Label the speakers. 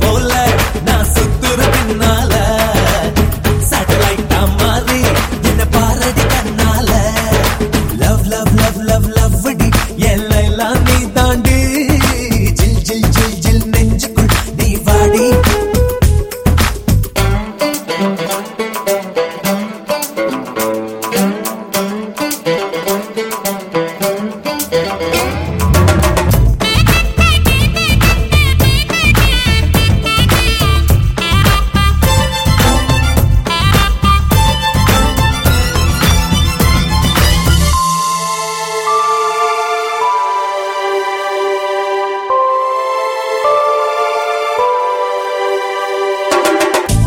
Speaker 1: போல